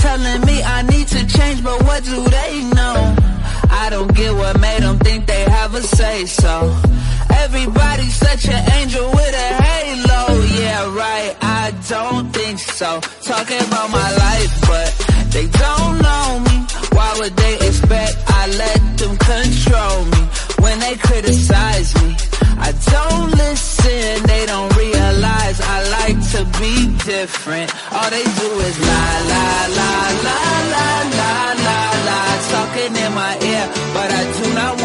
Telling me I need to change, but what do they know? I don't get what made them think they have a say so. Everybody's such an angel with a halo. Yeah, right. I don't think so. Talking about my life. different. All they do is lie, lie, lie, lie, lie, lie, lie, lie, talking in my ear, but I do not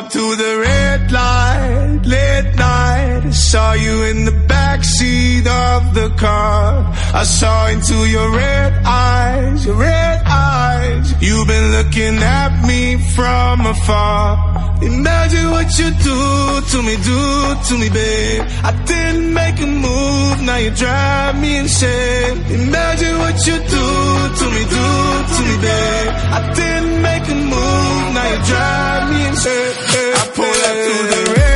up to the red light, late night. I saw you in the backseat of the car. I saw into your red eyes, your red eyes. You've been looking at me from afar. Imagine what you do to me, do to me, babe. I make a move, now you drive me insane. Imagine what you do to me, do to me, babe. I didn't make a move, now you drive me insane. I pull up to the red.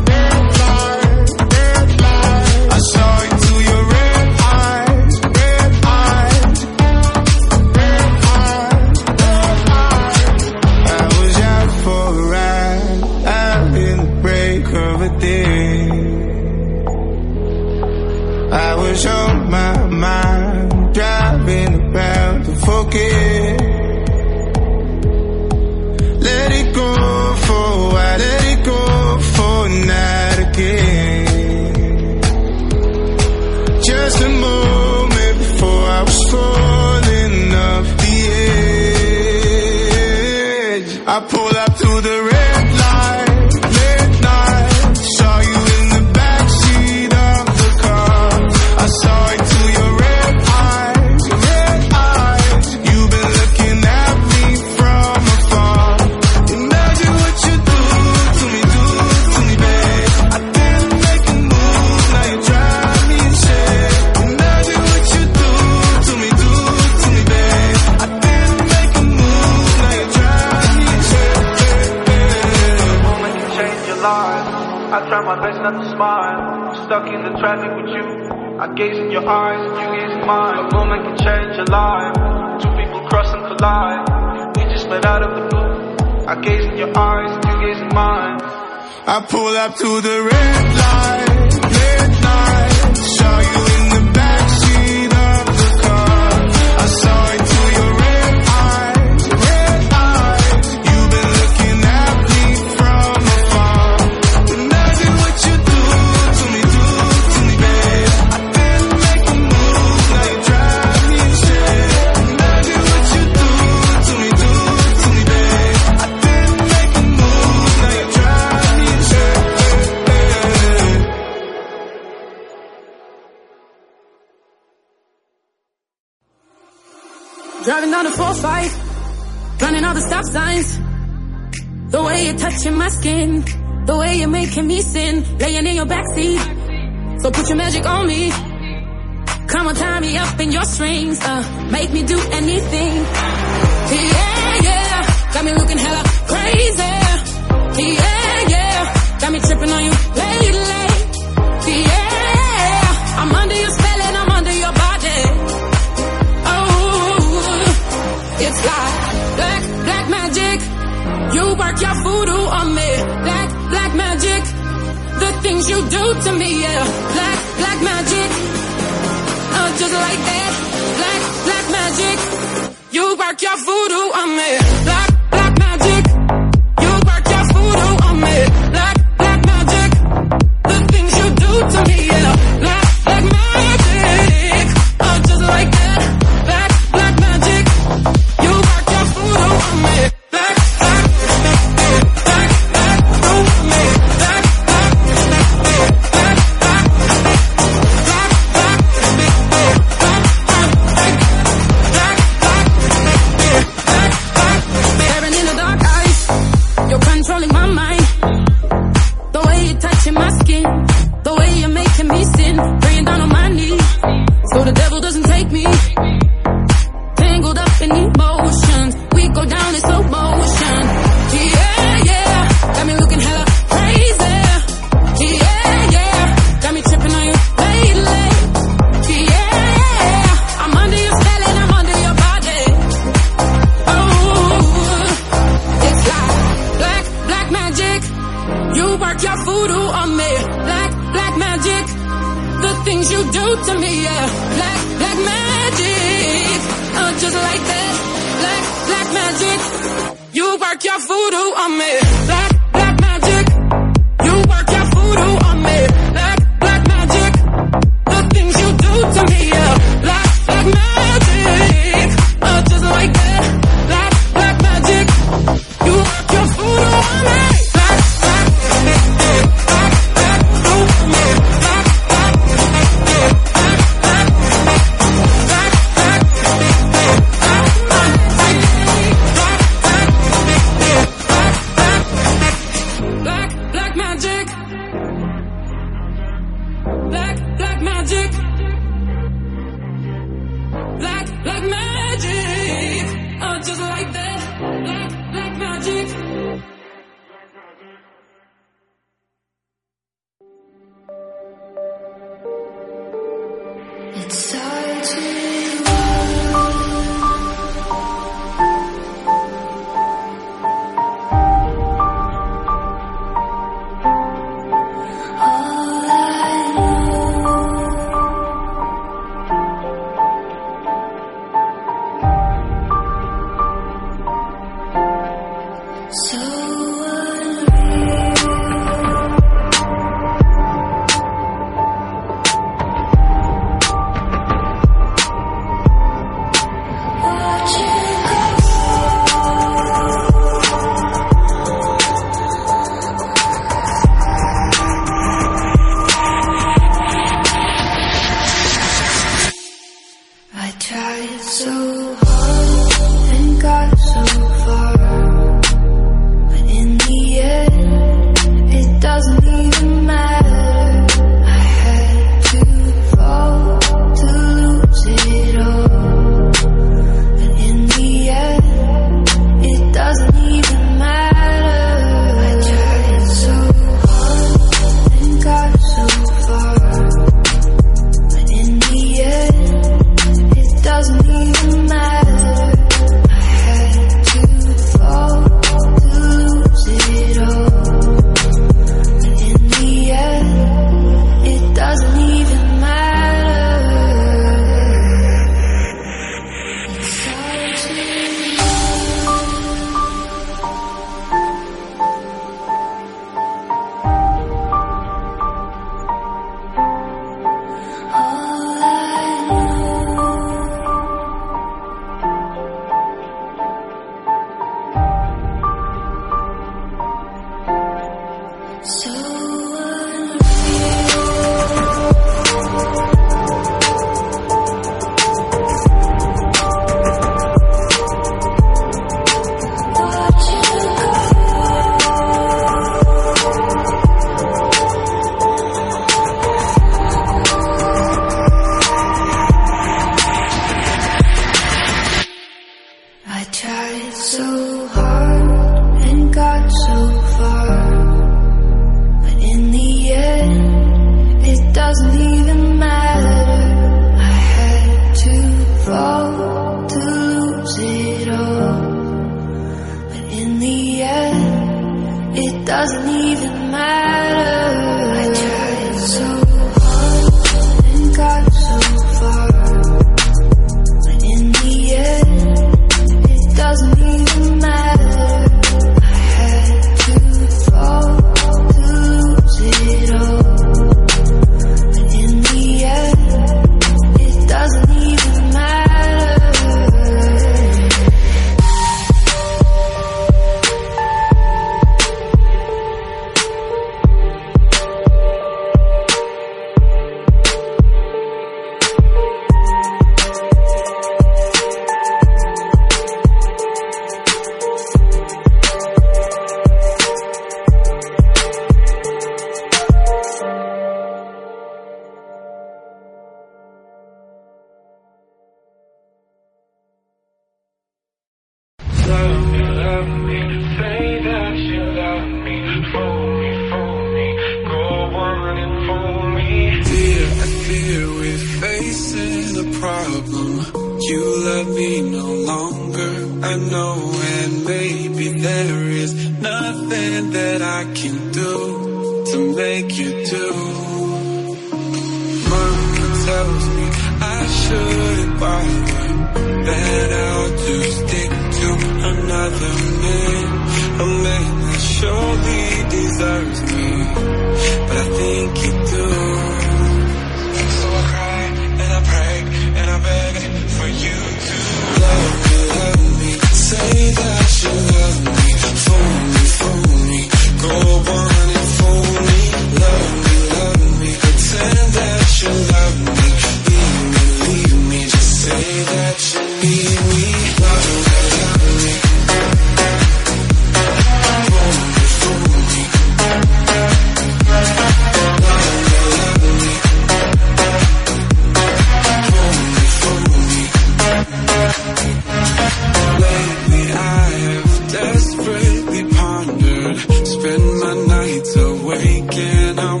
and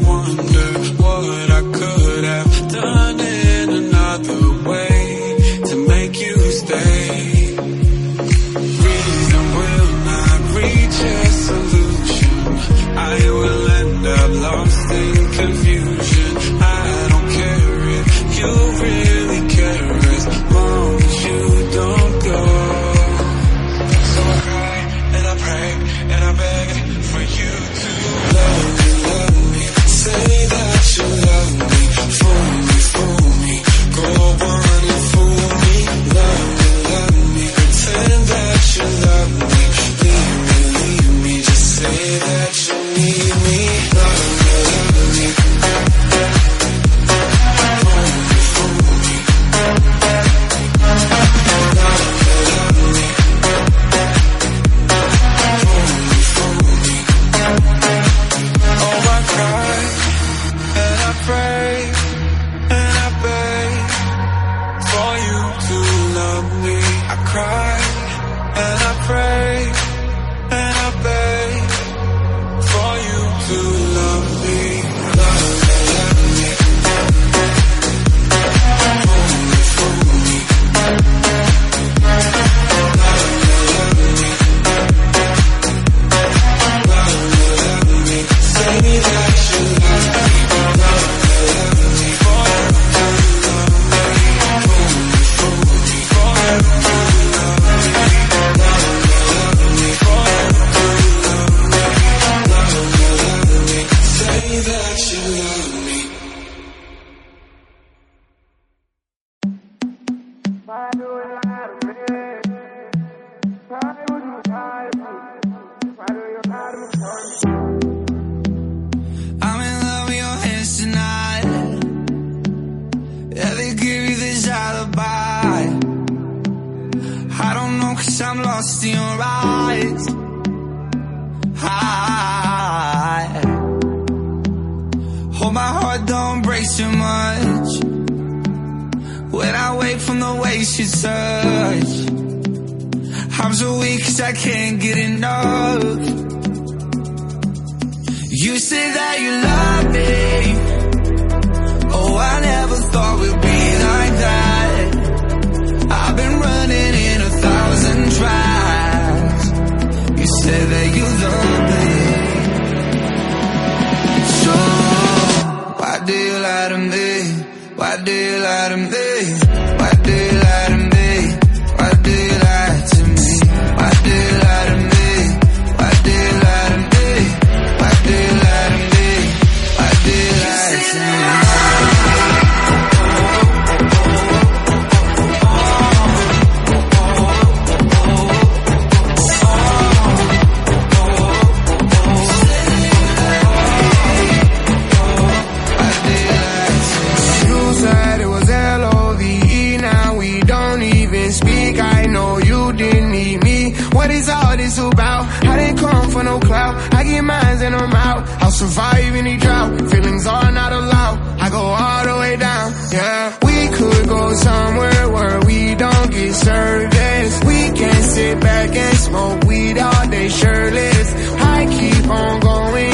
I get mines and I'm out. I'll survive any drought. Feelings are not allowed. I go all the way down. Yeah, we could go somewhere where we don't get service. We can sit back and smoke weed all day shirtless. I keep on going.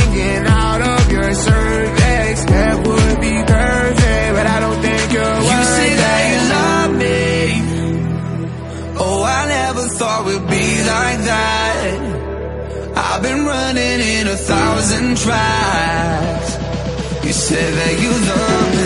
thousand tries. You said that you love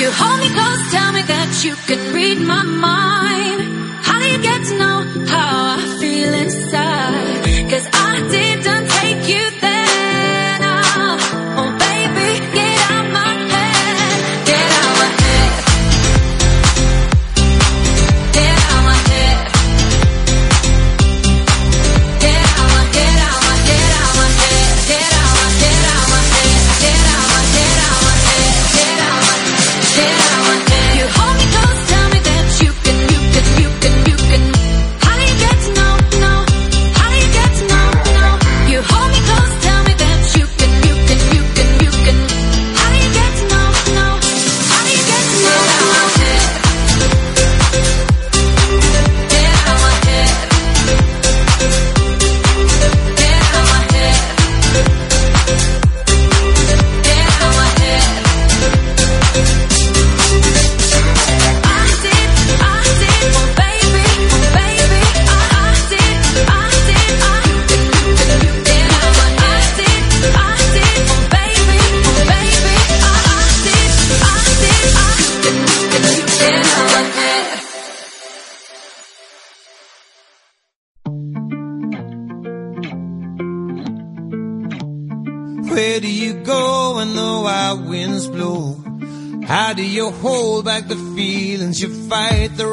You hold me close, tell me that you can read my mind. you fight the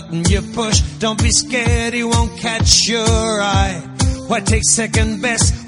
button you push. Don't be scared, he won't catch your eye. Why take second best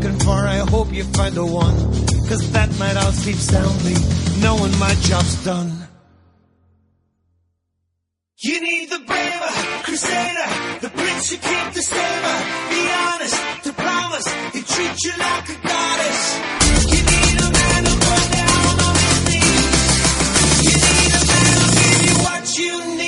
looking for, I hope you find the one. Cause that night I'll sleep soundly, knowing my job's done. You need the braver, crusader, the prince who keep the stammer. Be honest, to promise, he treats you like a goddess. You need a man who'll go down on his knees. You need a man who'll give you what you need.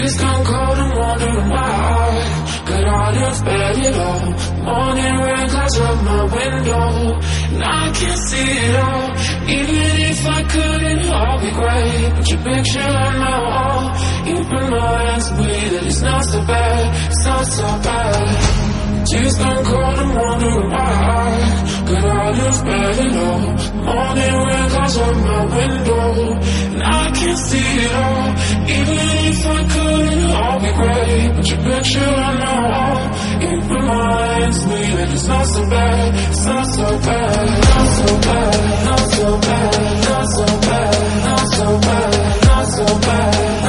It's gone cold, and wondering why Got I of bed at all Morning rain clouds up my window. And I can't see it all. Even if I could, it'd all be great. But your picture on my wall. You reminds me that it's not so bad. It's not so bad. She's gone cold, and wondering why Girl, you've made it all Morning raindrops on my window And I can't see it all Even if I could, it'd all be great But your picture on my wall It reminds me that it's not so bad It's not so bad, not so bad Not so bad, not so bad Not so bad, not so bad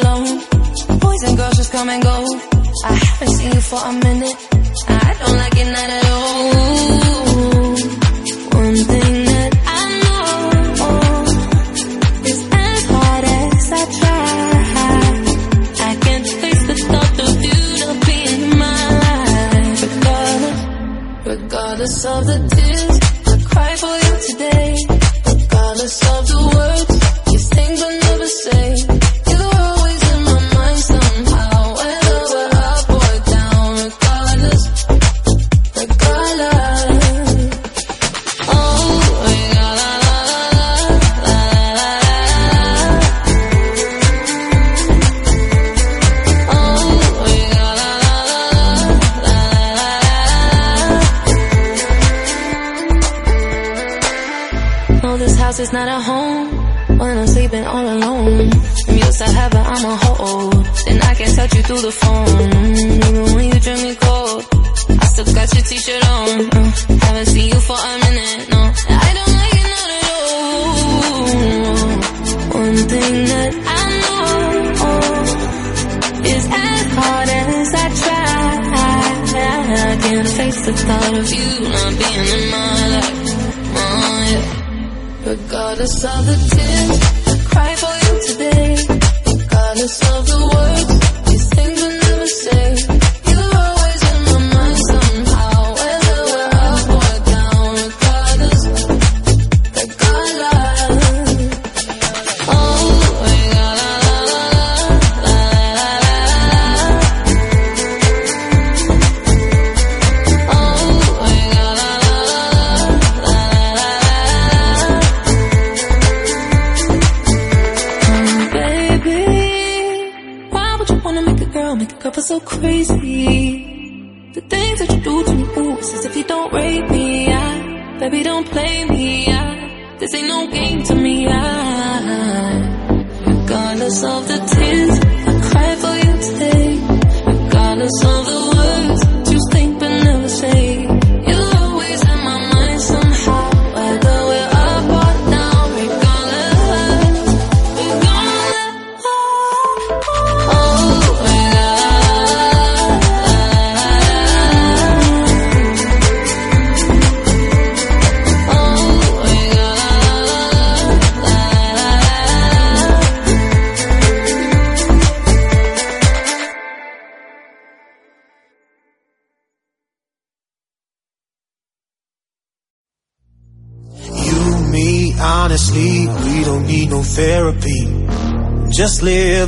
alone. Boys and girls just come and go. I haven't seen you for a minute. I don't like it not at all. One thing that I know is as hard as I try, I can't face the thought of you not being in my life. Regardless, regardless of the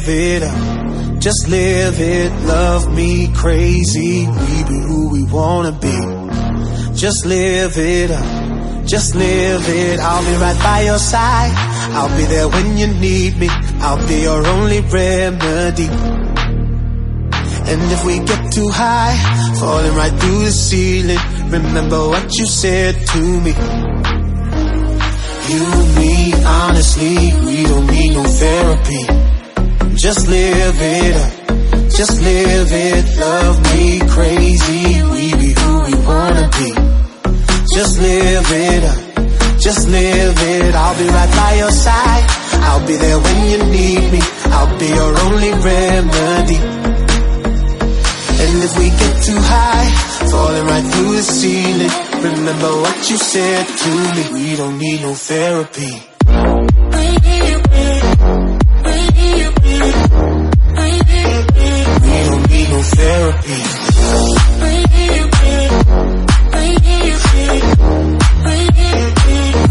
it up. Just live it. Love me crazy. We be who we wanna be. Just live it up. Just live it. I'll be right by your side. I'll be there when you need me. I'll be your only remedy. And if we get too high, falling right through the ceiling, remember what you said to me. You, and me, honestly, we don't need no therapy. Just live it up. Just live it. Love me crazy. We be who we wanna be. Just live it up. Just live it. I'll be right by your side. I'll be there when you need me. I'll be your only remedy. And if we get too high, falling right through the ceiling, remember what you said to me. We don't need no therapy. Therapy.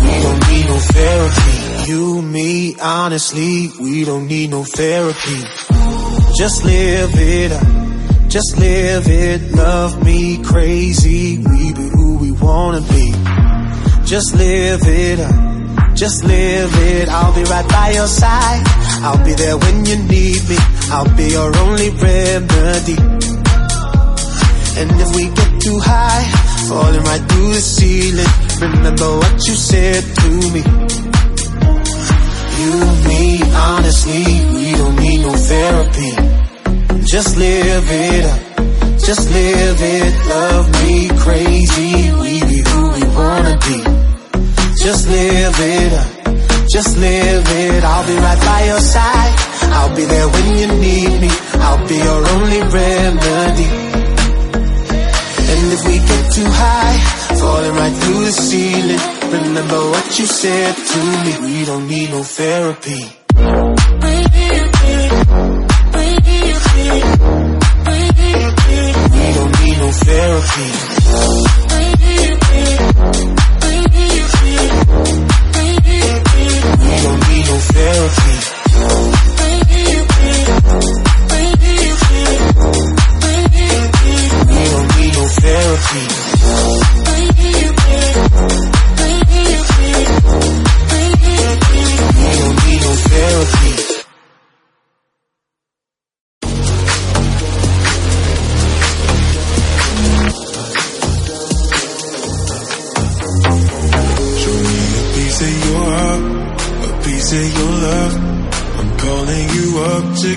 We don't need no therapy. You, me, honestly, we don't need no therapy. Just live it up. Just live it. Love me crazy. We be who we wanna be. Just live it up. Just live it. I'll be right by your side. I'll be there when you need me. I'll be your only remedy. And if we get too high, falling right through the ceiling, remember what you said to me. You, me, honestly, we don't need no therapy. Just live it up. Just live it, love me crazy. We be who we wanna be. Just live it up. Just live it. I'll be right by your side. I'll be there when you need me. I'll be your only remedy. And if we get too high, falling right through the ceiling, remember what you said to me. We don't need no therapy. We don't need no therapy. We don't need no therapy. We don't need no therapy. We don't need no therapy.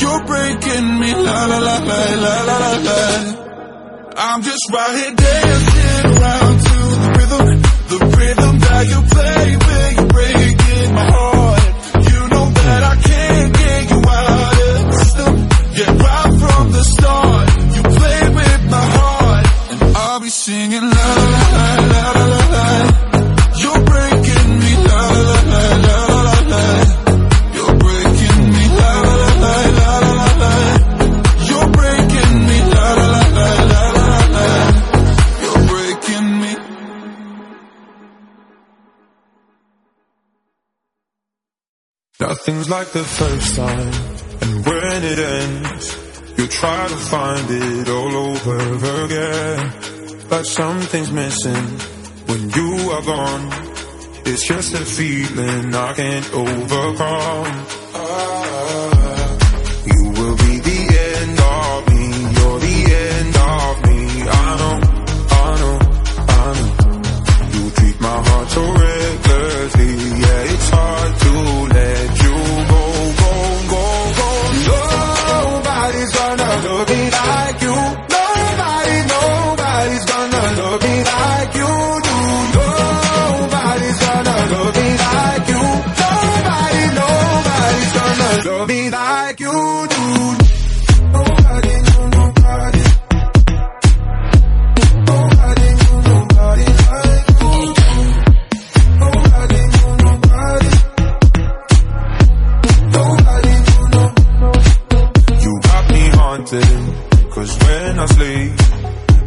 You're breaking me la la la la la la la la. I'm just right here dancing around to the rhythm, the rhythm that you play Like the first time, and when it ends, you try to find it all over again. But something's missing when you are gone. It's just a feeling I can't overcome. Ah,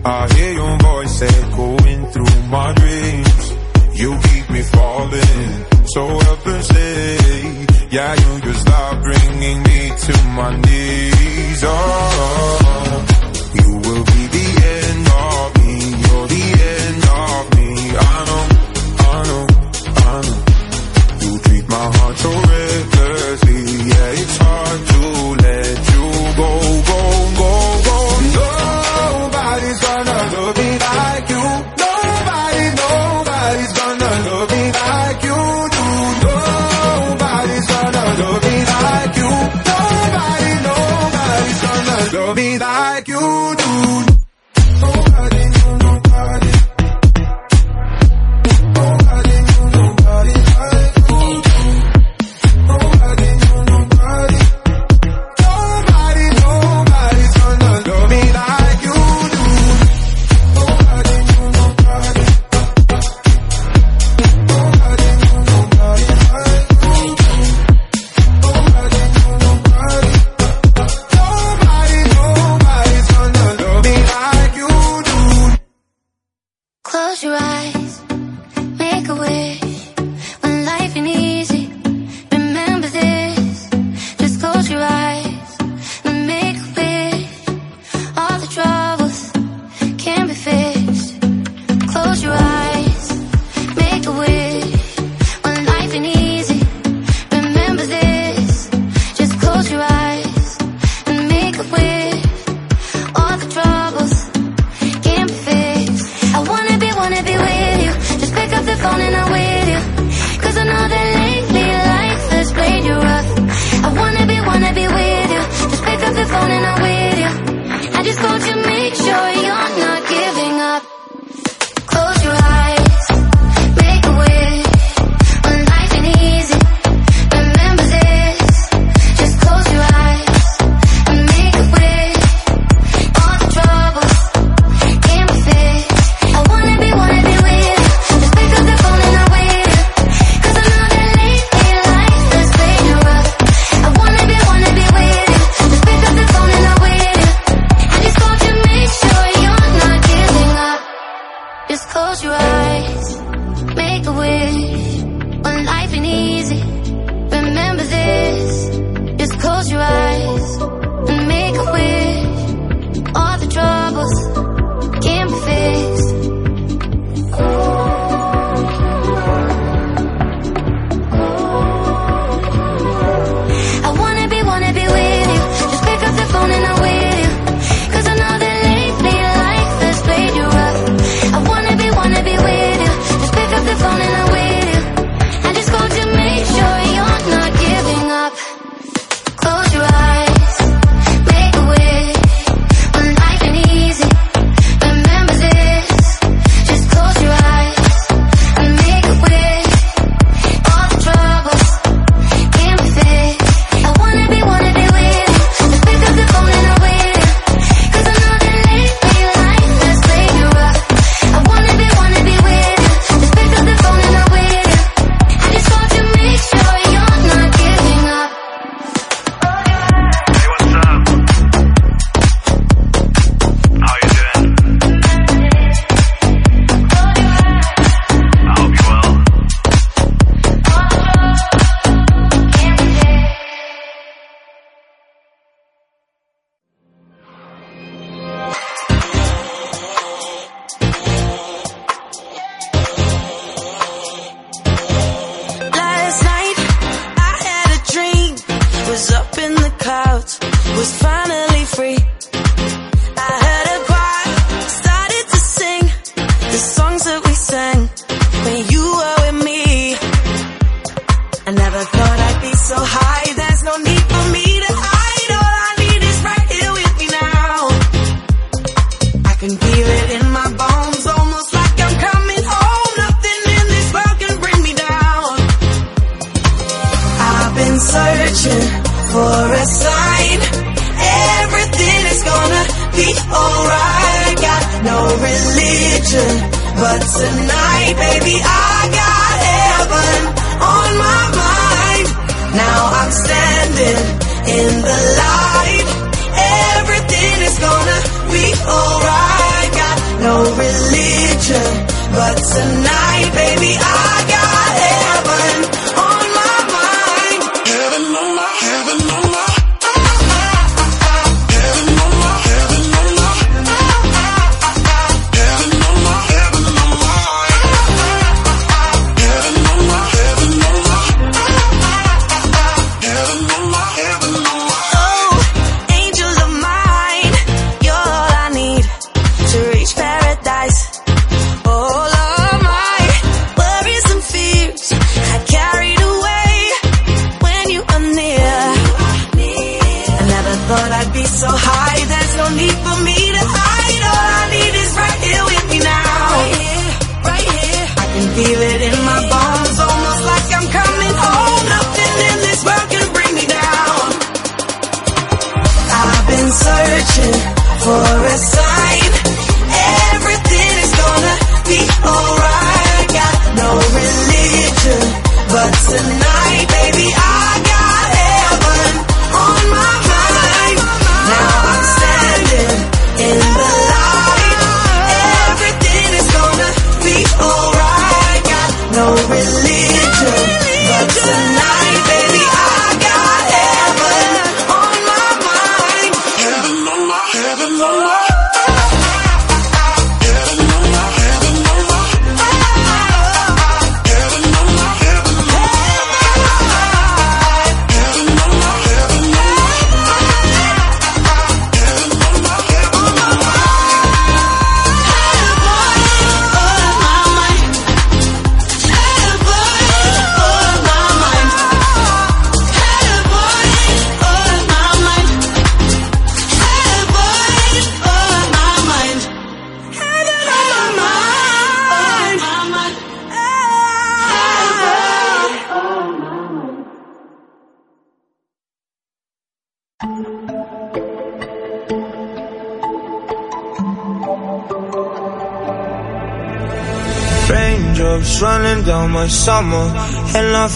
I hear your voice echoing through my dreams. You keep me falling so helplessly. Yeah, you just stop bringing me to my knees. Oh,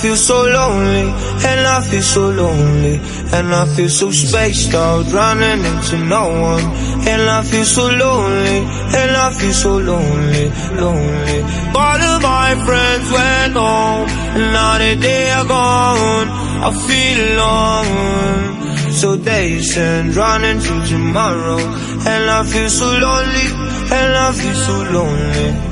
feel so lonely, and I feel so lonely, and I feel so spaced out, running into no one. And I feel so lonely, and I feel so lonely, lonely. All of my friends went home, and now that they are gone, I feel alone. So days and running to tomorrow, and I feel so lonely, and I feel so lonely.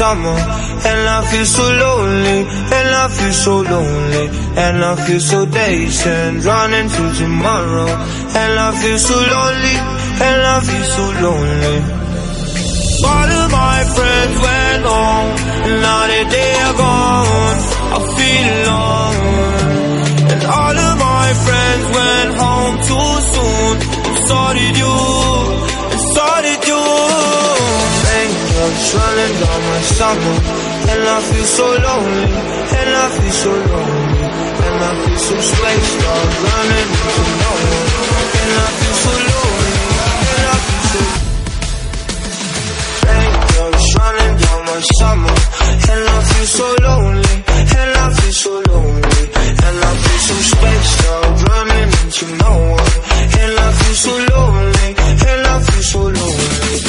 someone And I feel so lonely And I feel so lonely. And I feel so dazed and running to tomorrow. And I feel so lonely And I feel so lonely. All of my friends went home And now that they are gone I feel alone. And all of my friends went home too soon. And so did you love's running down my stomach And I feel so lonely, and I feel so lonely And I feel so spaced out, running into no one And I feel so lonely, and I feel so lonely. love's running down my stomach And I feel so lonely, and I feel so lonely And I feel so spaced out, running into no one And I feel so lonely, and I feel so lonely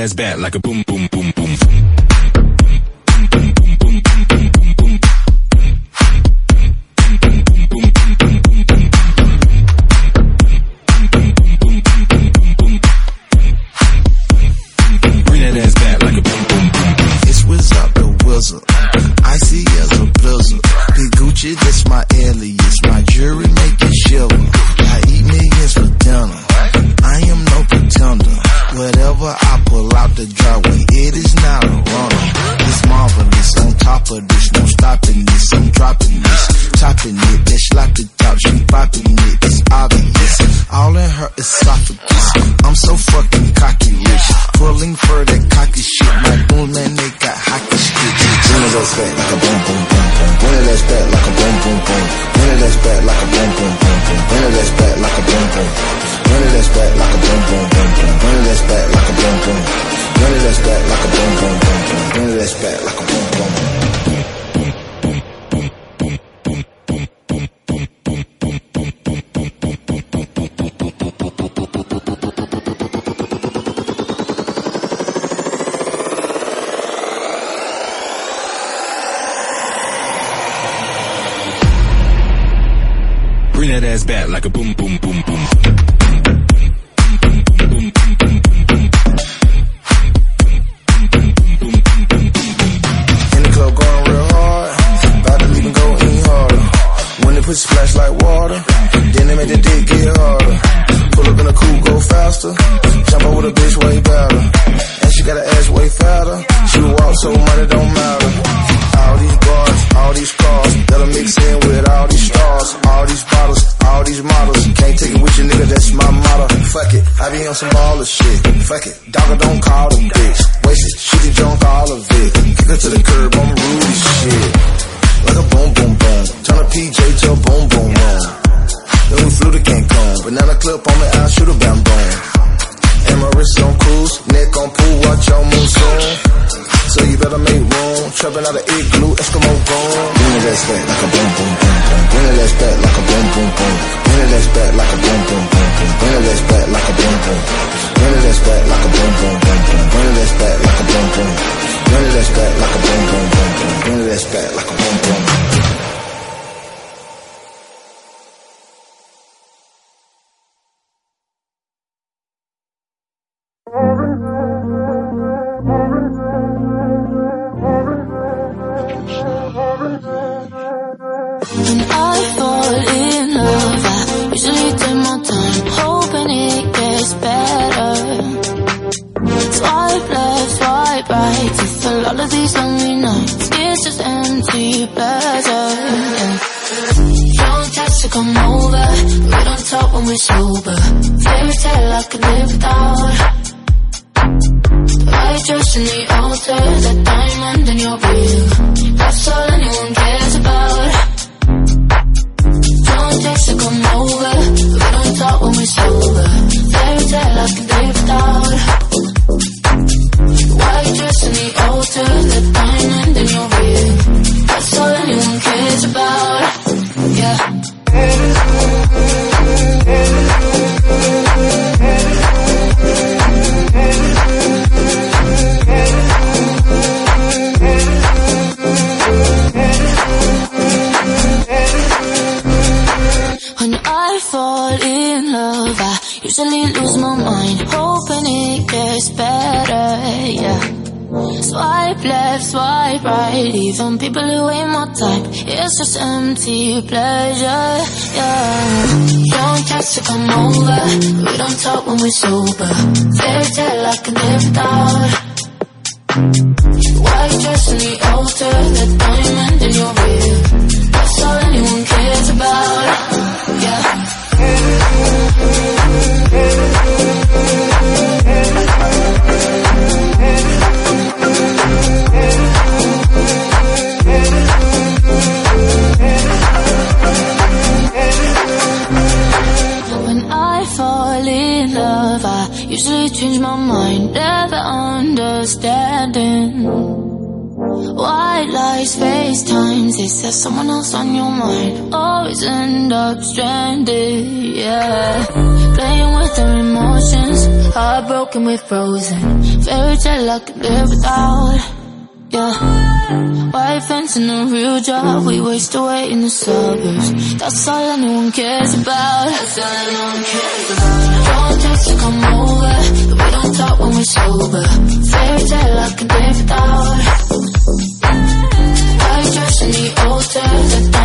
ass bad like a boom. walking, we're frozen. Fairy tale I could live without. Yeah, white fence and a real job. We waste away in the suburbs. That's all anyone cares about. That's all anyone cares about. Don't just to come over. We don't talk when we're sober. Fairy tale I could live without. White dress in the altar.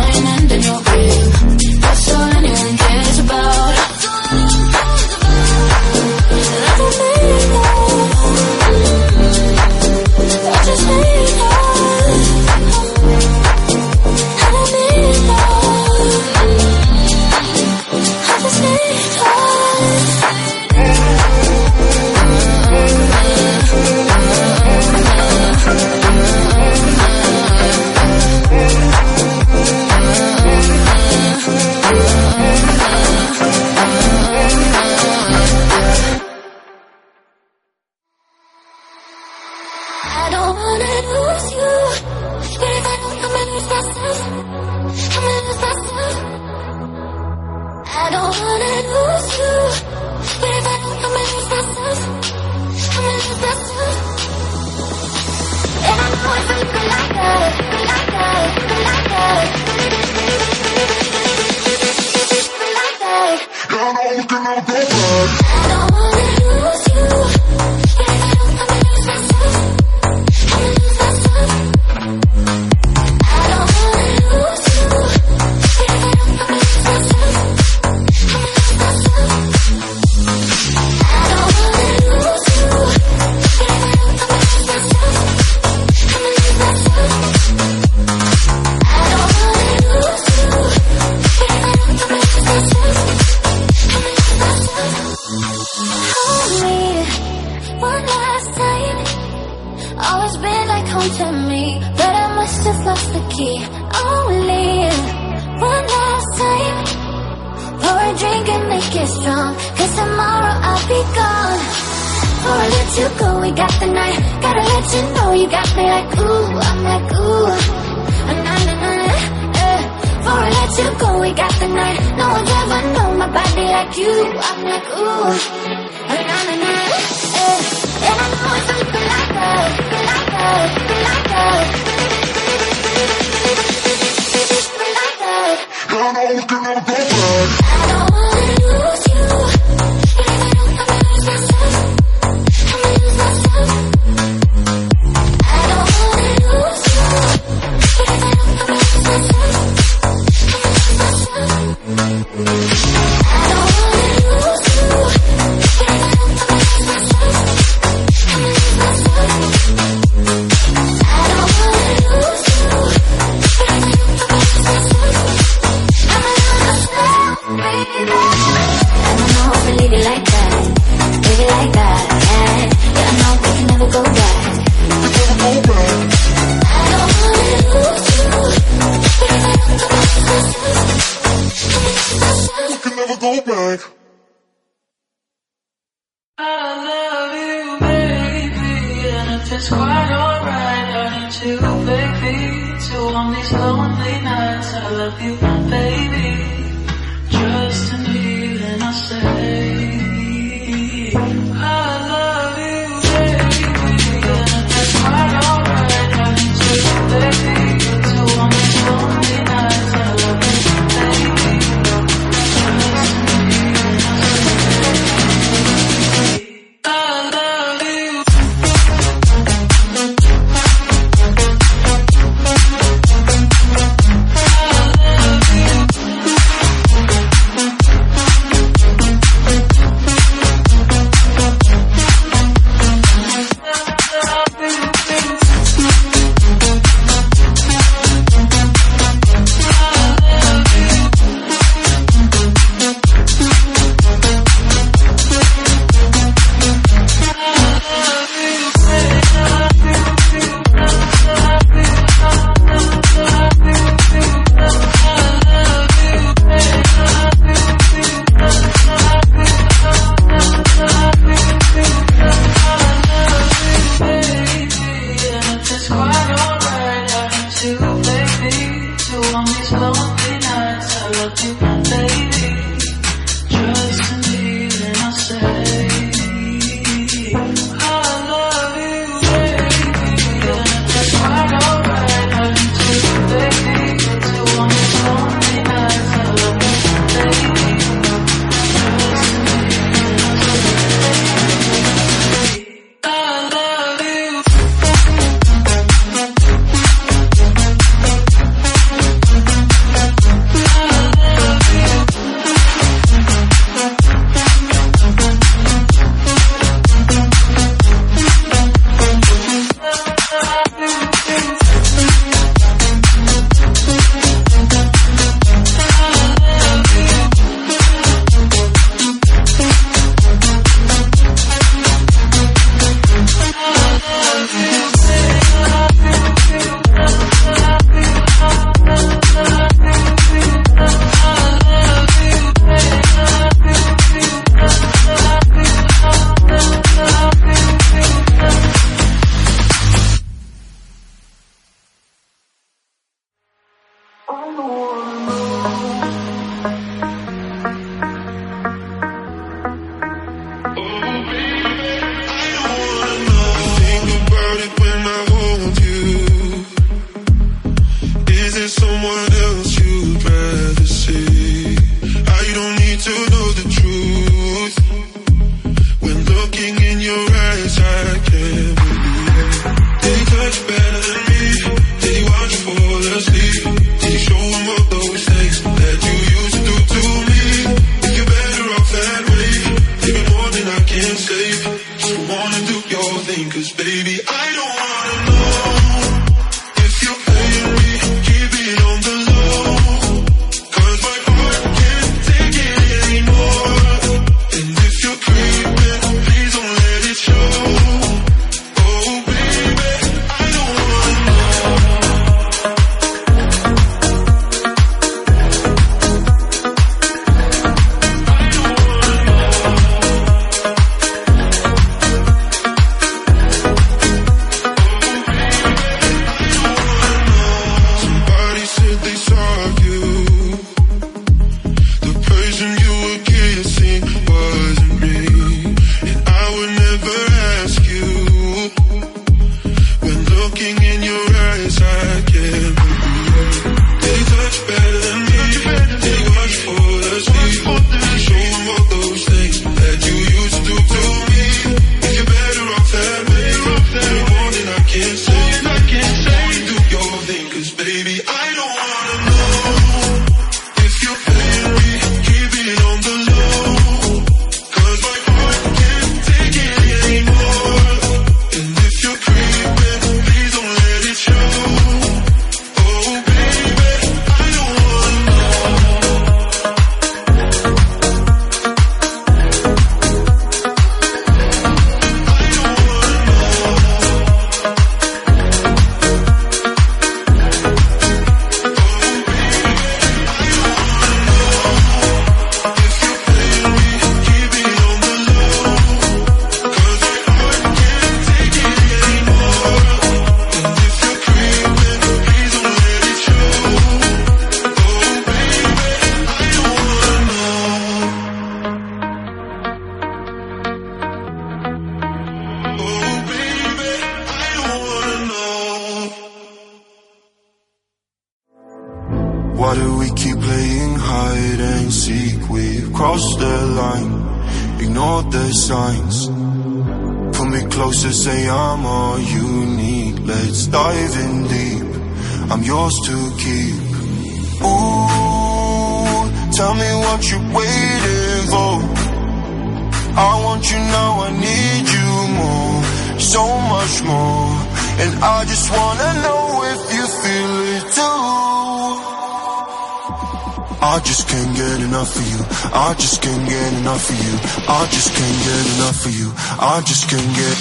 Just can't get enough of you. I just can't get.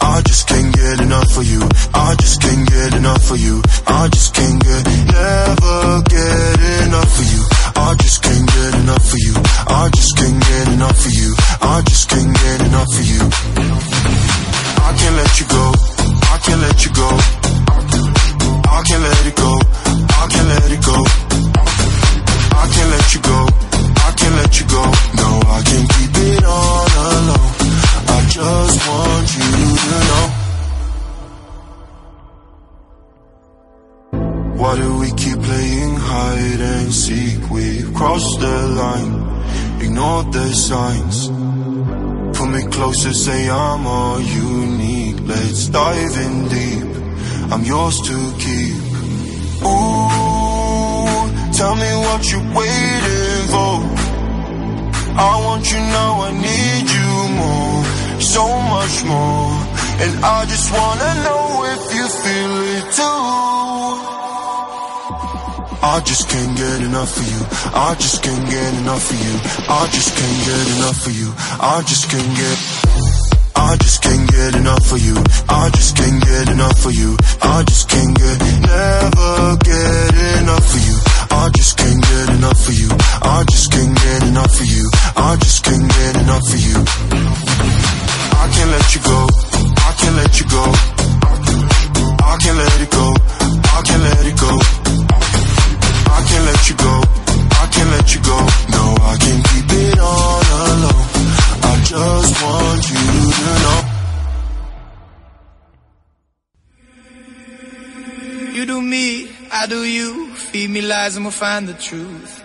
I just can't get enough of you. I just can't get enough of you. I just can't get, never get enough of you. I just can't get enough of you. I just can't get enough of you. I just can't get enough of you. I can't let you go. I can't let you go. The signs. Pull me closer, say I'm all you need. Let's dive in deep. I'm yours to keep. Ooh, tell me what you're waiting for. I want you now, I need you more, so much more. And I just wanna know if you feel it too. I just can't get enough of you. I just can't get enough of you. I just can't get enough of you. I just can't get. I just can't get enough of you. I just can't get enough of you. I just can't get, never get enough of you. I just can't get enough of you. I just can't get enough of you. I just can't get enough of you. I can't let you go. I can't let you go. Let you go. I can't let you go. No, I can't keep it all alone. I just want you to know. You do me, I do you. Feed me lies and we'll find the truth.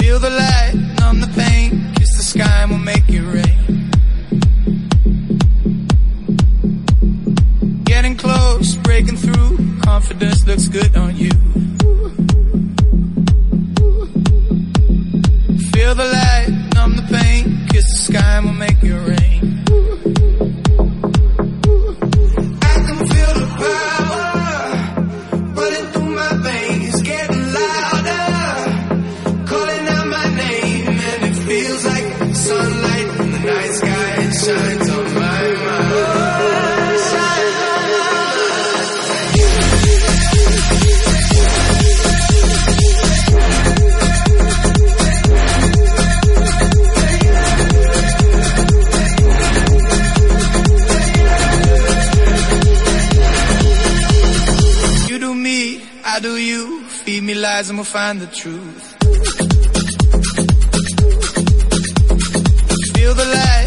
Feel the light, numb the pain. Kiss the sky and we'll make it rain. Getting close, breaking through. Confidence looks good on you. Feel the light, numb the pain. Kiss the sky and we'll make it rain. Lies and we'll find the truth. Feel the light,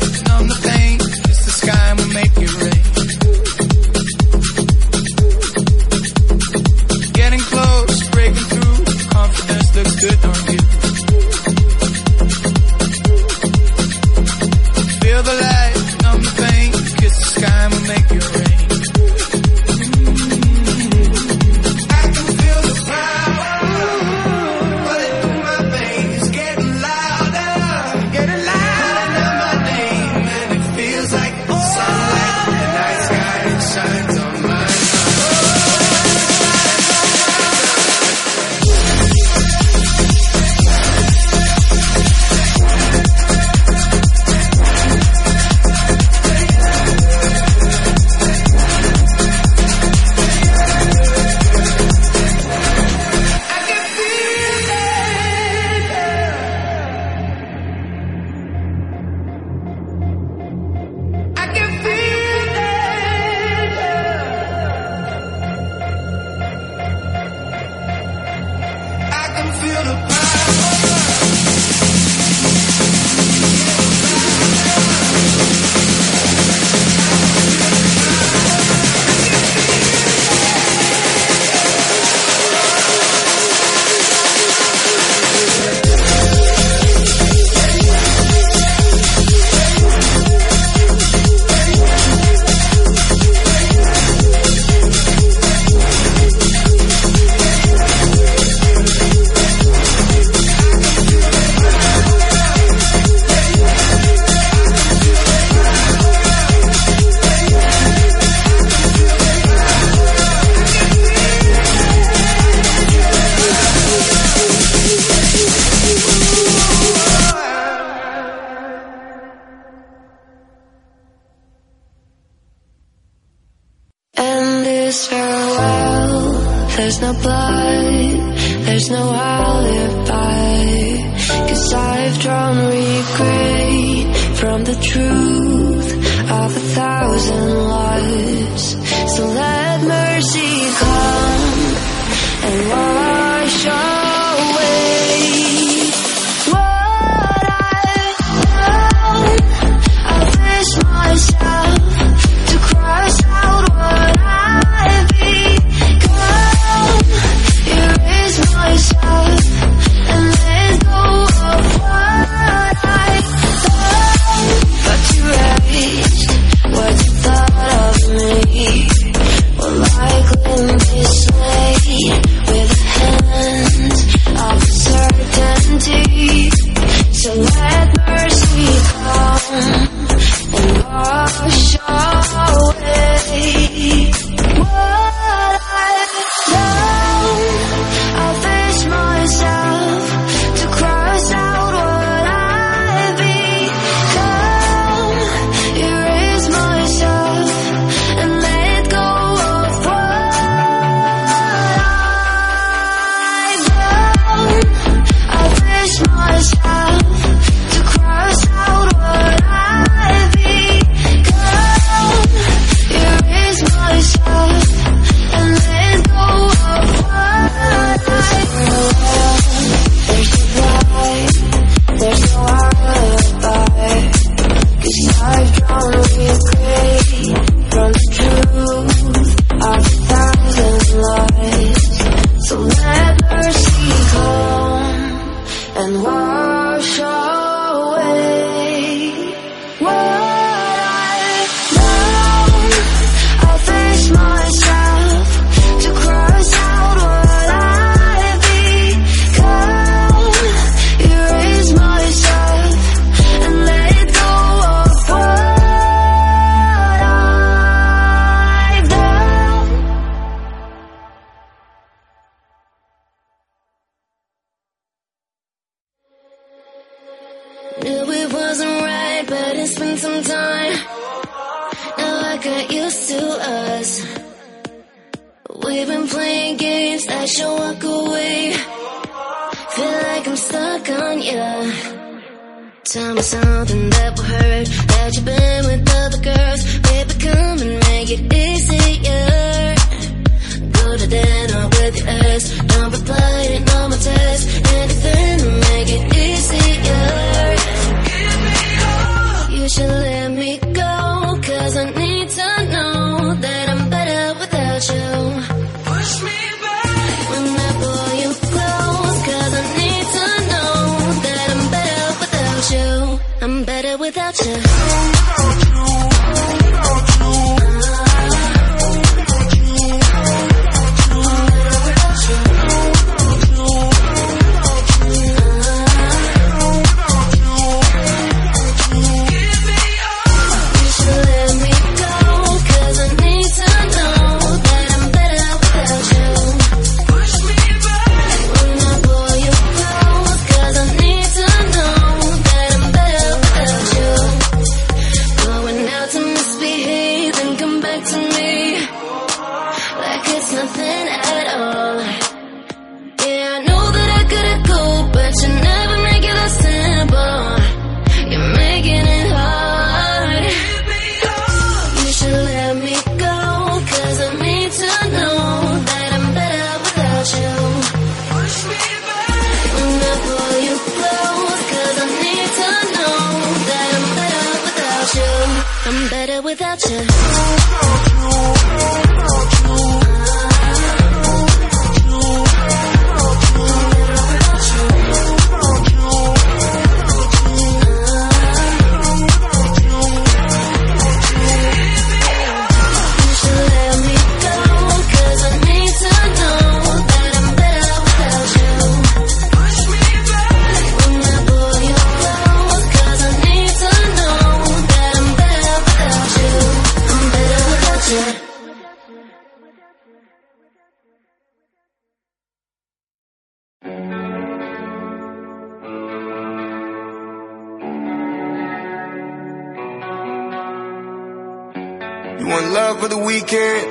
for the weekend?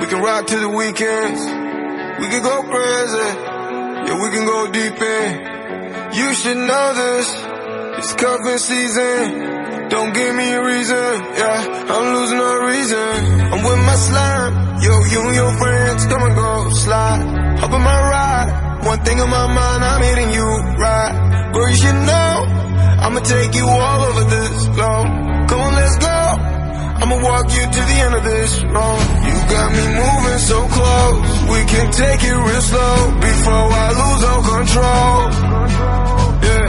We can rock to the weekends. We can go crazy. Yeah, we can go deep in. You should know this. It's cuffing season. Don't give me a reason. Yeah, I'm losing no reason. I'm with my slime. Yo, you and your friends, come and go slide. Hop in my ride. One thing on my mind, I'm hitting you right. Girl, you should know. I'ma take you all over this globe. Come on, let's go. I'ma walk you to the end of this road. You got me moving so close. We can take it real slow before I lose all control. Yeah.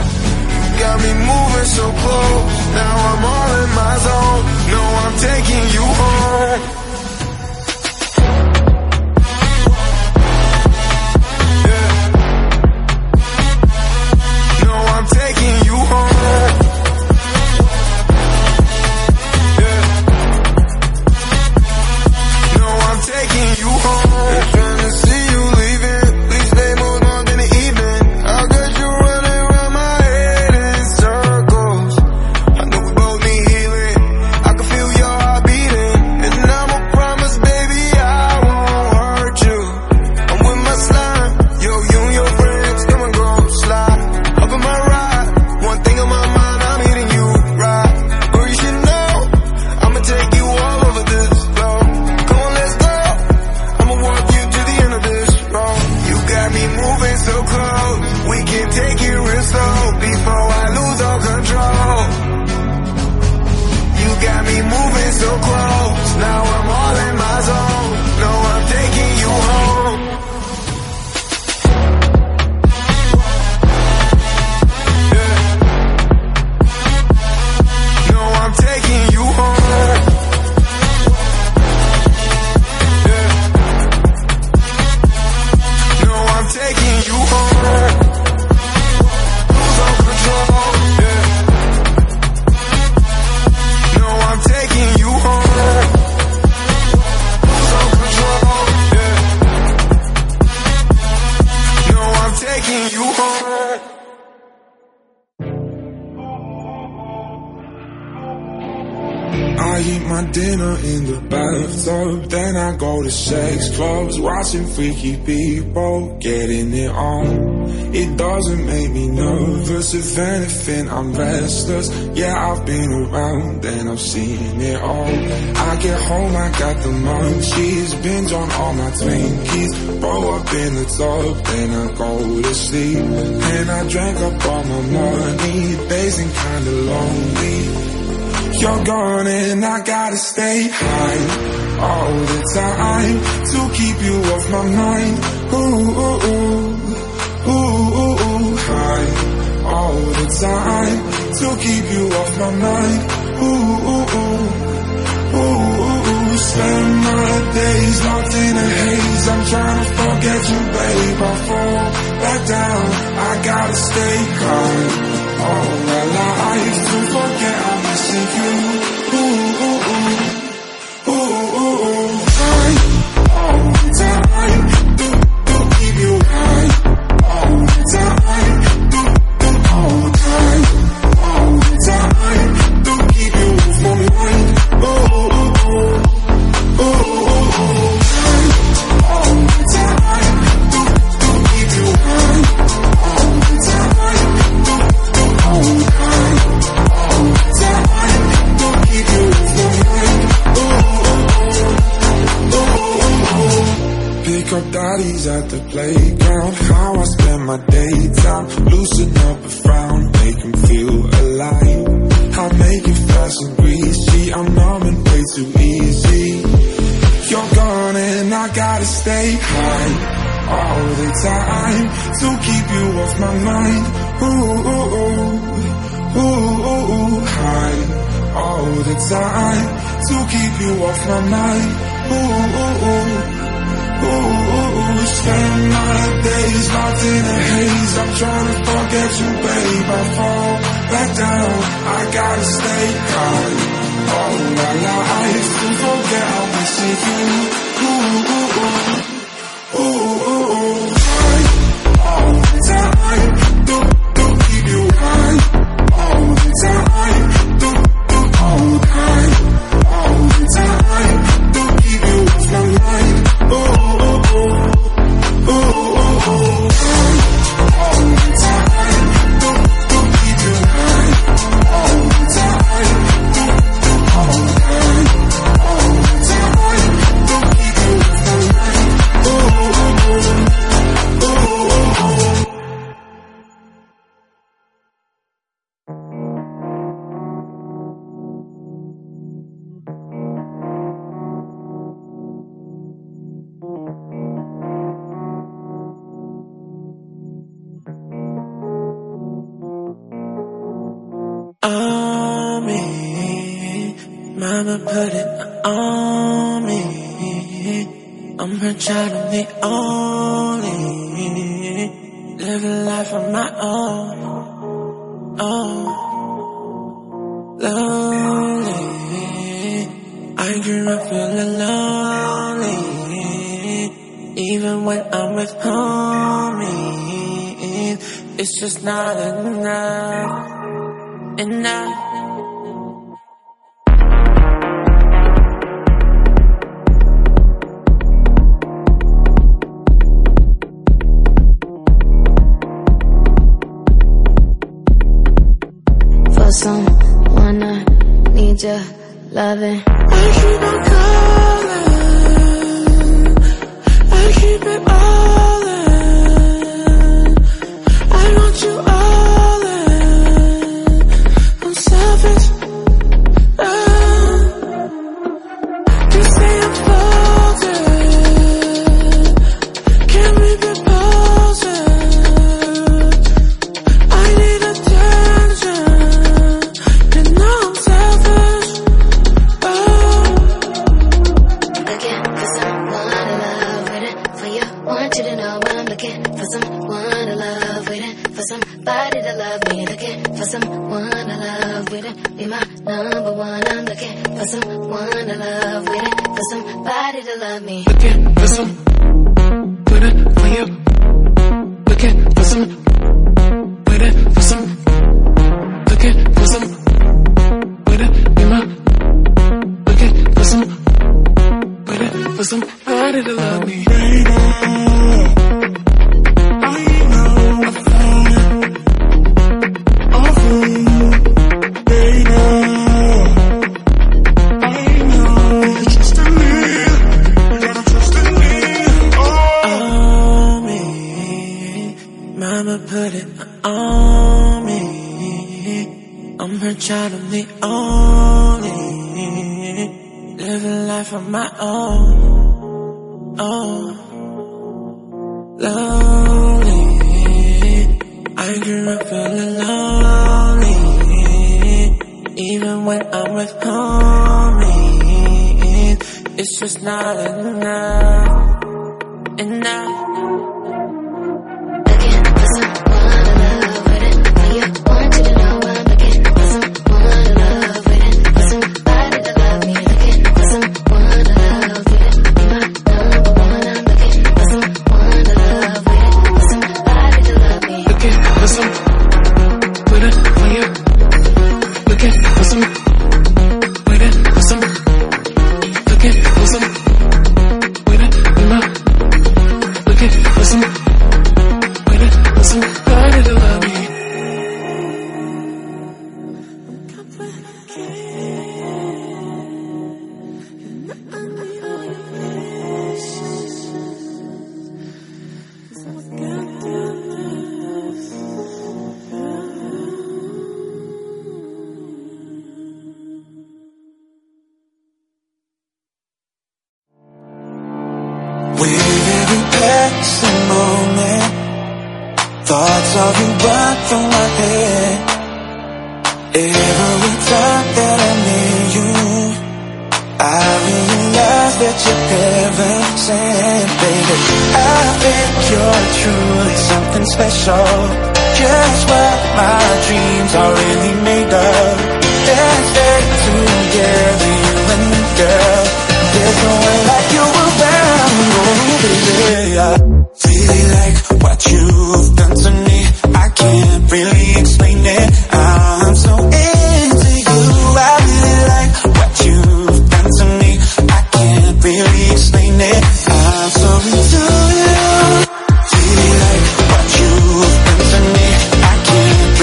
Got me moving so close. Now I'm all in my zone. No, I'm taking you home. Freaky people getting it on. It doesn't make me nervous, if anything, I'm restless. Yeah, I've been around and I've seen it all. I get home, I got the munchies, binge on all my Twinkies, blow up in the tub, then I go to sleep. And I drank up all my money, basing kinda lonely. You're gone and I gotta stay high all the time to keep you off my mind. Ooh, ooh, ooh, ooh, ooh, ooh, high all the time to keep you off my mind. Ooh, ooh, ooh, ooh, ooh, ooh. Spend my days locked in a haze. I'm trying to forget you, babe. I fall back down. I gotta stay calm all my life to forget I'm missing you. Ooh, ooh, ooh, the playground. How I spend my daytime. Loosen up a frown, make 'em feel alive. I make it fast and greasy. I'm numb and way too easy. You're gone and I gotta stay high all the time to keep you off my mind. Ooh, ooh, ooh, ooh, ooh, high all the time to keep you off my mind. Ooh, ooh, ooh, spend my days locked in a haze. I'm trying to forget you, babe. I fall back down. I gotta stay high all my life to forget I'm missing you. Ooh, ooh, ooh,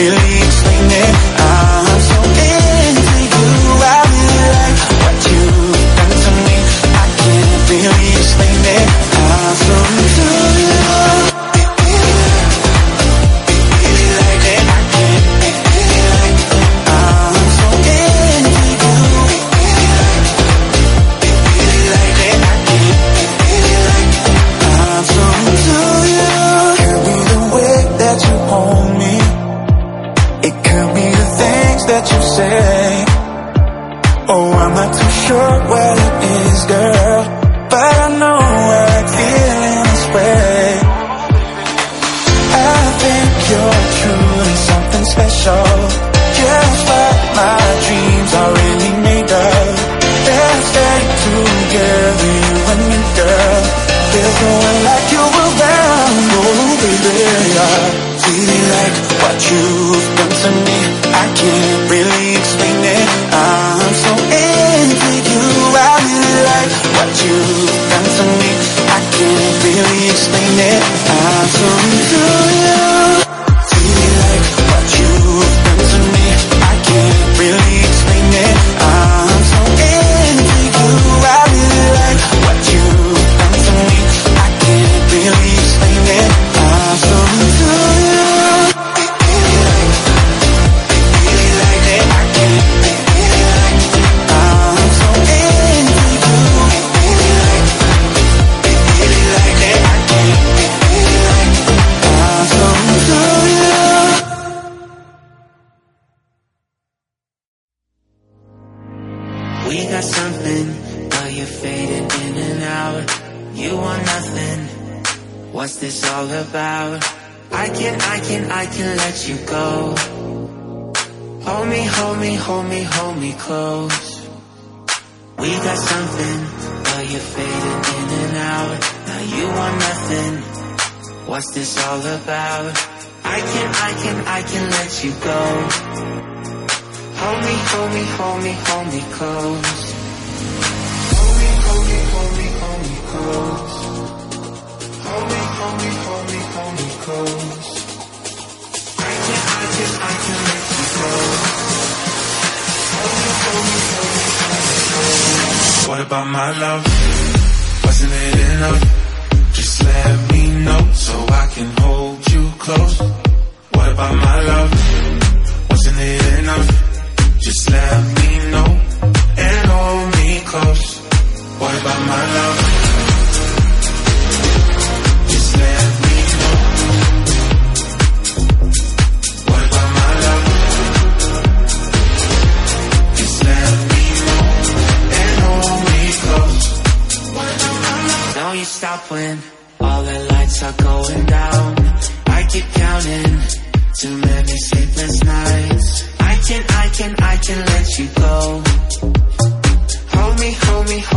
can't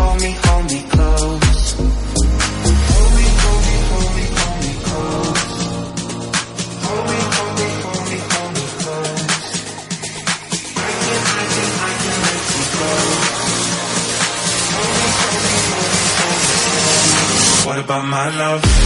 hold me, hold me close. Hold me, hold me, hold me, hold me close. Hold me, hold me, hold me, hold me close. I can, I can, I can you. Hold me, hold me, hold me, hold me close. What about my love?